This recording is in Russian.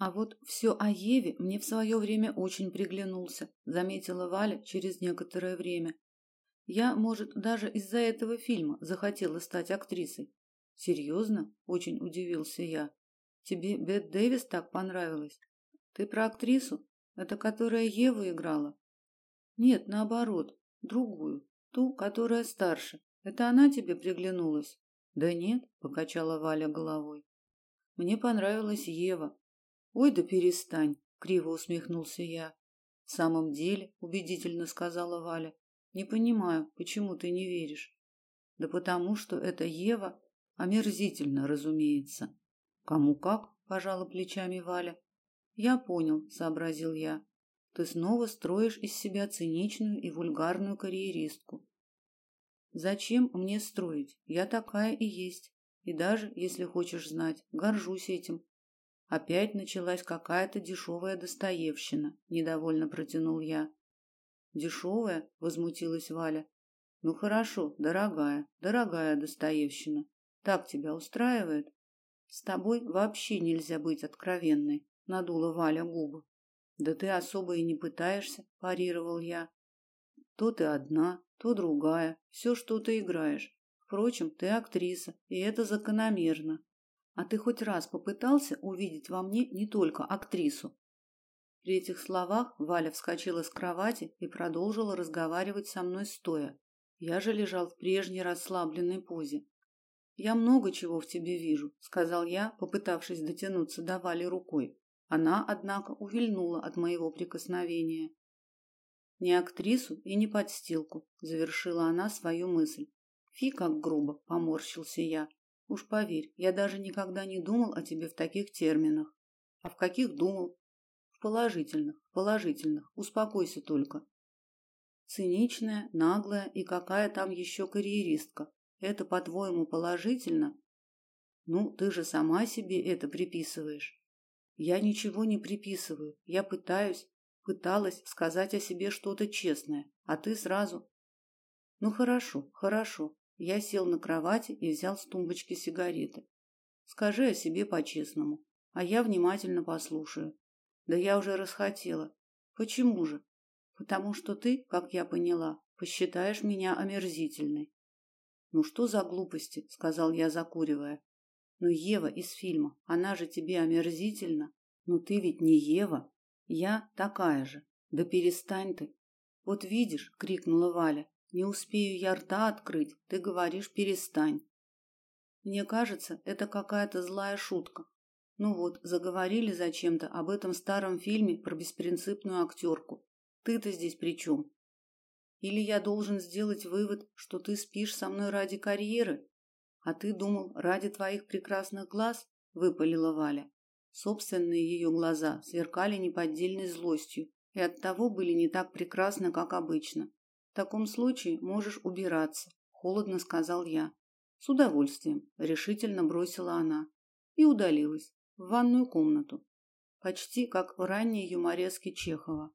А вот все о Еве мне в свое время очень приглянулся, заметила Валя через некоторое время. Я, может, даже из-за этого фильма захотела стать актрисой. Серьезно? Очень удивился я. Тебе Бет Дэвис так понравилась? Ты про актрису? Это которая Еву играла? Нет, наоборот, другую, ту, которая старше. Это она тебе приглянулась? Да нет, покачала Валя головой. Мне понравилась Ева. Ой, да перестань, криво усмехнулся я. В самом деле, убедительно сказала Валя. Не понимаю, почему ты не веришь? Да потому что это Ева омерзительно, разумеется. Кому как, пожала плечами Валя. Я понял, сообразил я. Ты снова строишь из себя циничную и вульгарную карьеристку. Зачем мне строить? Я такая и есть. И даже, если хочешь знать, горжусь этим. Опять началась какая-то дешевая достоевщина, недовольно протянул я. Дешевая? возмутилась Валя. Ну хорошо, дорогая, дорогая Достоевщина. Так тебя устраивает? С тобой вообще нельзя быть откровенной, надула Валя губы. Да ты особо и не пытаешься, парировал я. То ты одна, то другая, все что ты играешь. Впрочем, ты актриса, и это закономерно. А ты хоть раз попытался увидеть во мне не только актрису, при этих словах Валя вскочила с кровати и продолжила разговаривать со мной стоя. Я же лежал в прежней расслабленной позе. Я много чего в тебе вижу, сказал я, попытавшись дотянуться до Вали рукой. Она, однако, увильнула от моего прикосновения. Не актрису и не подстилку, завершила она свою мысль. Фи, как грубо, поморщился я. Уж поверь, я даже никогда не думал о тебе в таких терминах. А в каких думал? Положительных, положительных. Успокойся только. Циничная, наглая и какая там еще карьеристка. Это, по-твоему, положительно? Ну, ты же сама себе это приписываешь. Я ничего не приписываю. Я пытаюсь, пыталась сказать о себе что-то честное, а ты сразу Ну хорошо, хорошо. Я сел на кровати и взял с тумбочки сигареты. Скажи о себе по-честному, а я внимательно послушаю. Да я уже расхотела. Почему же? Потому что ты, как я поняла, посчитаешь меня омерзительной. Ну что за глупости, сказал я, закуривая. Но Ева из фильма, она же тебе омерзительна. Но ты ведь не Ева. Я такая же. Да перестань ты. Вот видишь, крикнула Валя. Не успею я рта открыть, ты говоришь перестань. Мне кажется, это какая-то злая шутка. Ну вот, заговорили зачем-то об этом старом фильме про беспринципную актерку. Ты-то здесь при чем? Или я должен сделать вывод, что ты спишь со мной ради карьеры, а ты думал ради твоих прекрасных глаз? выпалила Валя. Собственные ее глаза сверкали неподдельной злостью и оттого были не так прекрасны, как обычно. В таком случае можешь убираться, холодно сказал я. С удовольствием, решительно бросила она и удалилась в ванную комнату, почти как в ранней юмореске Чехова.